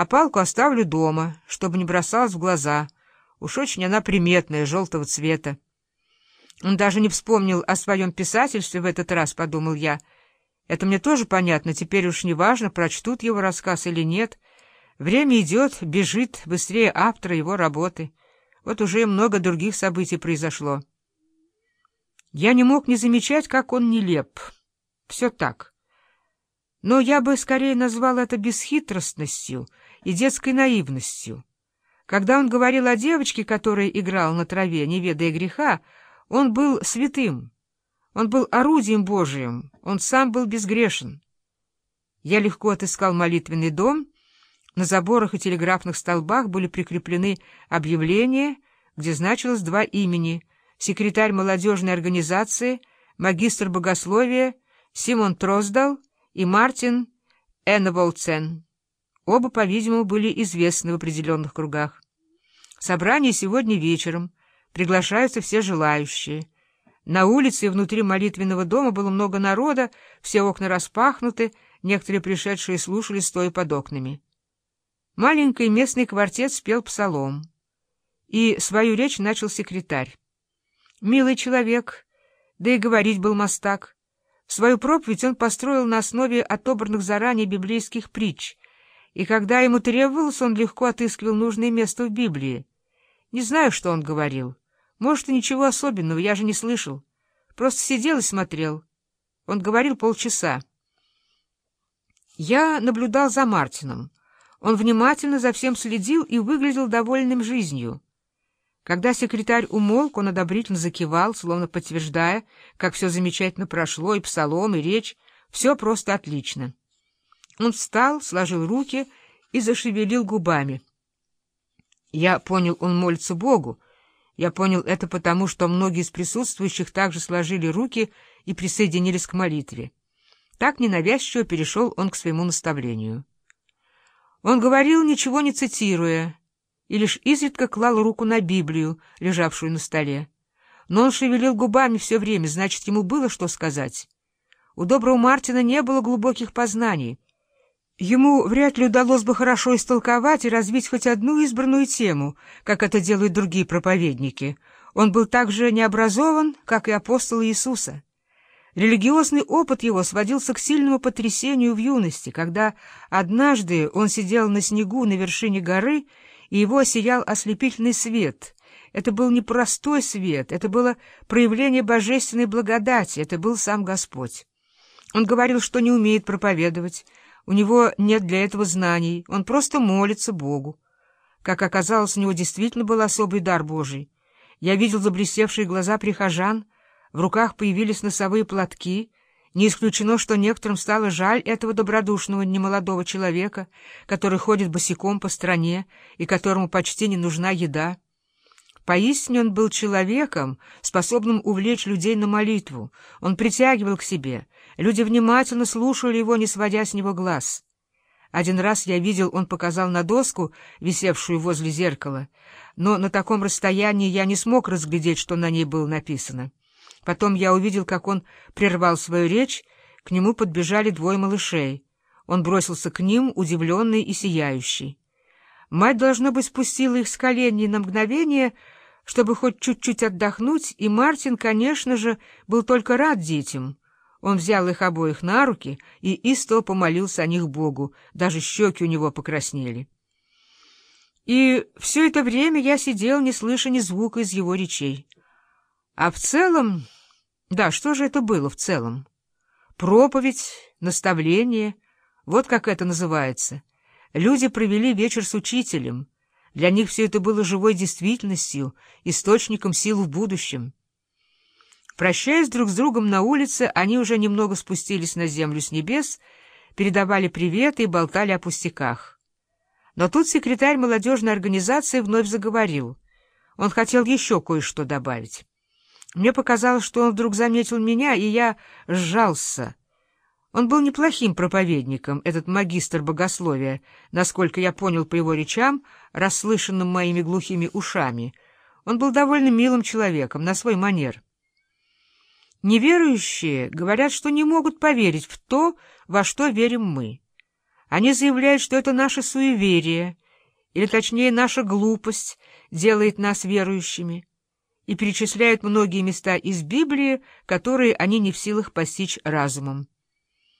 а палку оставлю дома, чтобы не бросалась в глаза. Уж очень она приметная, желтого цвета. Он даже не вспомнил о своем писательстве в этот раз, — подумал я. Это мне тоже понятно, теперь уж не важно, прочтут его рассказ или нет. Время идет, бежит, быстрее автора его работы. Вот уже и много других событий произошло. Я не мог не замечать, как он нелеп. Все так. Но я бы скорее назвал это бесхитростностью и детской наивностью. Когда он говорил о девочке, которая играла на траве, не ведая греха, он был святым, он был орудием Божиим, он сам был безгрешен. Я легко отыскал молитвенный дом, на заборах и телеграфных столбах были прикреплены объявления, где значилось два имени — секретарь молодежной организации, магистр богословия Симон Троздал и Мартин Энневолцен. Оба, по-видимому, были известны в определенных кругах. Собрание сегодня вечером — Приглашаются все желающие. На улице и внутри молитвенного дома было много народа, все окна распахнуты, некоторые пришедшие слушали, стоя под окнами. Маленький местный квартет спел псалом. И свою речь начал секретарь. Милый человек, да и говорить был мастак. Свою проповедь он построил на основе отобранных заранее библейских притч, и когда ему требовалось, он легко отыскивал нужное место в Библии. Не знаю, что он говорил. Может, и ничего особенного, я же не слышал. Просто сидел и смотрел. Он говорил полчаса. Я наблюдал за Мартином. Он внимательно за всем следил и выглядел довольным жизнью. Когда секретарь умолк, он одобрительно закивал, словно подтверждая, как все замечательно прошло, и псалом, и речь, все просто отлично. Он встал, сложил руки и зашевелил губами. Я понял, он молится Богу, я понял это потому, что многие из присутствующих также сложили руки и присоединились к молитве. Так ненавязчиво перешел он к своему наставлению. Он говорил, ничего не цитируя, и лишь изредка клал руку на Библию, лежавшую на столе. Но он шевелил губами все время, значит, ему было что сказать. У доброго Мартина не было глубоких познаний — Ему вряд ли удалось бы хорошо истолковать и развить хоть одну избранную тему, как это делают другие проповедники. Он был так же необразован, как и апостол Иисуса. Религиозный опыт его сводился к сильному потрясению в юности, когда однажды он сидел на снегу на вершине горы, и его осиял ослепительный свет. Это был не простой свет, это было проявление божественной благодати, это был сам Господь. Он говорил, что не умеет проповедовать, у него нет для этого знаний, он просто молится Богу. Как оказалось, у него действительно был особый дар Божий. Я видел заблестевшие глаза прихожан, в руках появились носовые платки. Не исключено, что некоторым стало жаль этого добродушного немолодого человека, который ходит босиком по стране и которому почти не нужна еда. Поистине он был человеком, способным увлечь людей на молитву. Он притягивал к себе. Люди внимательно слушали его, не сводя с него глаз. Один раз я видел, он показал на доску, висевшую возле зеркала, но на таком расстоянии я не смог разглядеть, что на ней было написано. Потом я увидел, как он прервал свою речь, к нему подбежали двое малышей. Он бросился к ним, удивленный и сияющий. Мать, должно быть, спустила их с коленей на мгновение, чтобы хоть чуть-чуть отдохнуть, и Мартин, конечно же, был только рад детям. Он взял их обоих на руки и истово помолился о них Богу, даже щеки у него покраснели. И все это время я сидел, не слыша ни звука из его речей. А в целом... Да, что же это было в целом? Проповедь, наставление, вот как это называется. Люди провели вечер с учителем — для них все это было живой действительностью, источником сил в будущем. Прощаясь друг с другом на улице, они уже немного спустились на землю с небес, передавали приветы и болтали о пустяках. Но тут секретарь молодежной организации вновь заговорил. Он хотел еще кое-что добавить. Мне показалось, что он вдруг заметил меня, и я сжался — он был неплохим проповедником, этот магистр богословия, насколько я понял по его речам, расслышанным моими глухими ушами. Он был довольно милым человеком, на свой манер. Неверующие говорят, что не могут поверить в то, во что верим мы. Они заявляют, что это наше суеверие, или точнее наша глупость делает нас верующими, и перечисляют многие места из Библии, которые они не в силах постичь разумом.